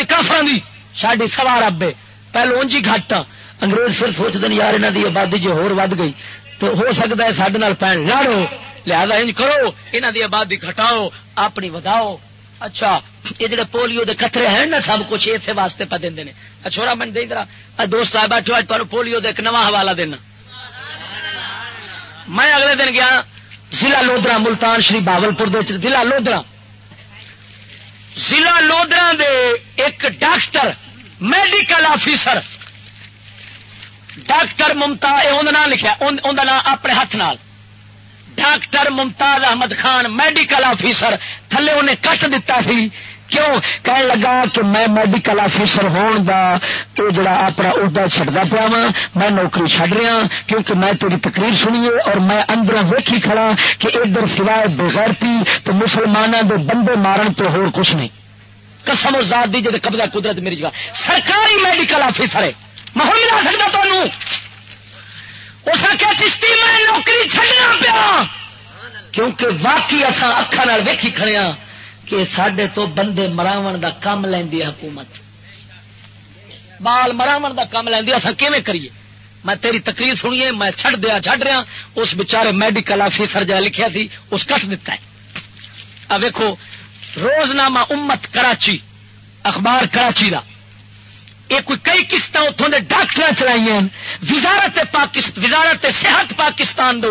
دی کافران دی. ساری سوار ابے پہلو اونجی گھٹ انگریز پھر سوچتے ہیں یار انہوں کی آبادی جو ہور ود گئی۔ تو ہو سکتا ہے سڈے پین لڑو۔ لہذا انج کرو یہاں کی آبادی گھٹاؤ، اپنی وداؤ۔ اچھا یہ جڑے پولیو دے خطرے ہیں نا، سب کچھ اسے واسطے پہ دیں چھوڑا من دے ادھر دوست آئے بیٹھو اج تمہیں پولیو دے ایک نواں حوالہ دینا۔ میں اگلے دن گیا ضلع لودرا ملتان، شری باول پور ضلع لودرا ضلع لودرا دے ایک doctor, medical officer. Doctor Mumtaz لکھا نام اپنے ہاتھ نال۔ Doctor Mumtaz Ahmed Khan, medical officer, تھلے انہیں کٹ دیتا سی۔ کیوں کہنے لگا کہ میں میڈیکل آفیسر ہون دا یہ جڑا اپنا عہدہ چڑھتا پیا وا میں نوکری چڈ رہا ہاں، کیونکہ میں تیری تقریر سنیے اور میں اندر ویکھی کھڑا کہ ادھر سوائے بغیرتی تو مسلمانوں دے بندے مارن تو ہور کچھ نہیں۔ قسم اور ذات دی جی قبضہ قدرت میری جگہ۔ سرکاری میڈیکل آفیسر ہے۔ میں ملا سکتا تمہوں اس نے چشتی میں نوکری چڈنا پیا۔ کیونکہ واقعی اصا اکھان ویکھی کھڑے ہاں۔ کہ سڈے تو بندے مراو دا کام لینی حکومت۔ بال مراو دا کام لینی اصا کیون کریے؟ میں تیری تقریر سنیے، میں چھڑ دیا چھڑ رہا ہاں۔ اس بچارے میڈیکل آفیسر جا لکھیا سی، اس کٹ دیتا ہے۔ اب ویکو روزنامہ امت کراچی، اخبار کراچی دا۔ یہ کوئی کئی قسط اتوں کے ڈاکٹر چلائی وزارت وزارت صحت پاکستان دے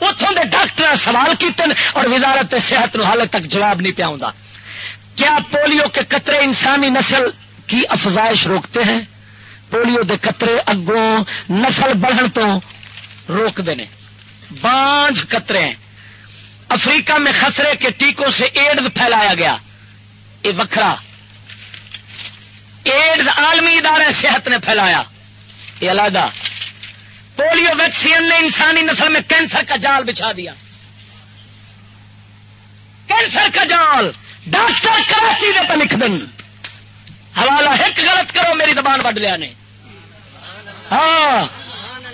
اتوں کے ڈاکٹر سوال کیتے اور وزارت صحت نو حال تک جواب نہیں پیا کیا پولیو کے قطرے انسانی نسل کی افزائش روکتے ہیں؟ پولیو دے قطرے اگوں نسل بڑھن تو روکتے ہیں بانج قطرے ہیں۔ افریقہ میں خسرے کے ٹیکوں سے ایڈز پھیلایا گیا۔ یہ وکھرا۔ ایڈز عالمی ادارے صحت نے پھیلایا۔ یہ علیحدہ پولیو ویکسین نے انسانی نسل میں کینسر کا جال بچھا دیا۔ کینسر کا جال ڈاکٹر کراچی نے پہ لکھ دن۔ حوالہ ایک غلط کرو، میری زبان بڑھ لیا نے۔ ہاں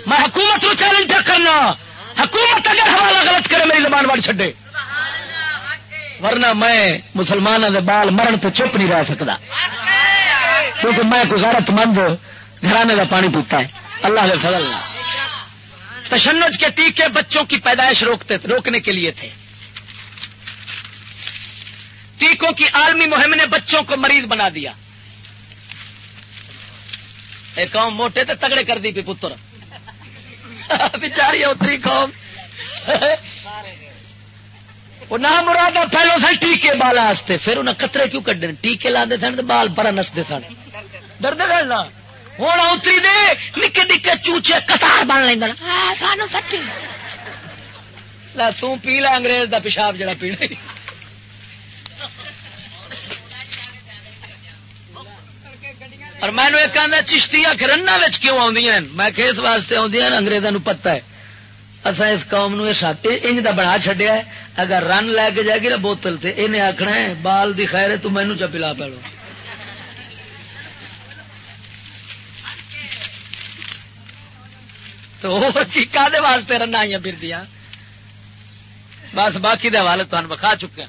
میں حکومت کو چیلنج پہ کرنا۔ حکومت اگر حوالہ غلط کرے، میری زبان بڑھ چھڈے۔ ورنہ میں مسلمانوں کے بال مرن تو چپ نہیں رہ سکتا کیونکہ میں کوئی غیرت مند گھرانے کا پانی پیتا ہے۔ اللہ کے فضل تشنج کے ٹیکے بچوں کی پیدائش روکتے روکنے کے لیے تھے۔ ٹیکوں کی عالمی مہم نے بچوں کو مریض بنا دیا۔ ایک قوم موٹے تو تگڑے کر دی پی پتر۔ بچاری اتری قوم۔ وہ نہ مراد پہلو سن ٹیکے بال پھر انہیں کترے کیوں کڈنے؟ ٹیکے لاندے سن بال بڑا نستے سن۔ درد کرنا ہوں اتری دے نکے نکے چوچے کتار بن لینا سانو فٹی لا توں پی لا انگریز دا پیشاب جڑا پینا اور میں نے ایک آدھا چشتی رن کیوں آدی میں کہ اس واسطے آدی اگریزوں پتا ہے۔ اصا اس قوم نو انج دا بنا چڈیا اگر رن لے کے جائے گی نا بوتل سے یہ آخنا ہے بال دی خیر ہے تو مینو چا پلا پڑو تو واسطے رنائیاں آئی پھر دیا۔ بس باقی دے حوالے تمہیں بکھا چکے